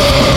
Monster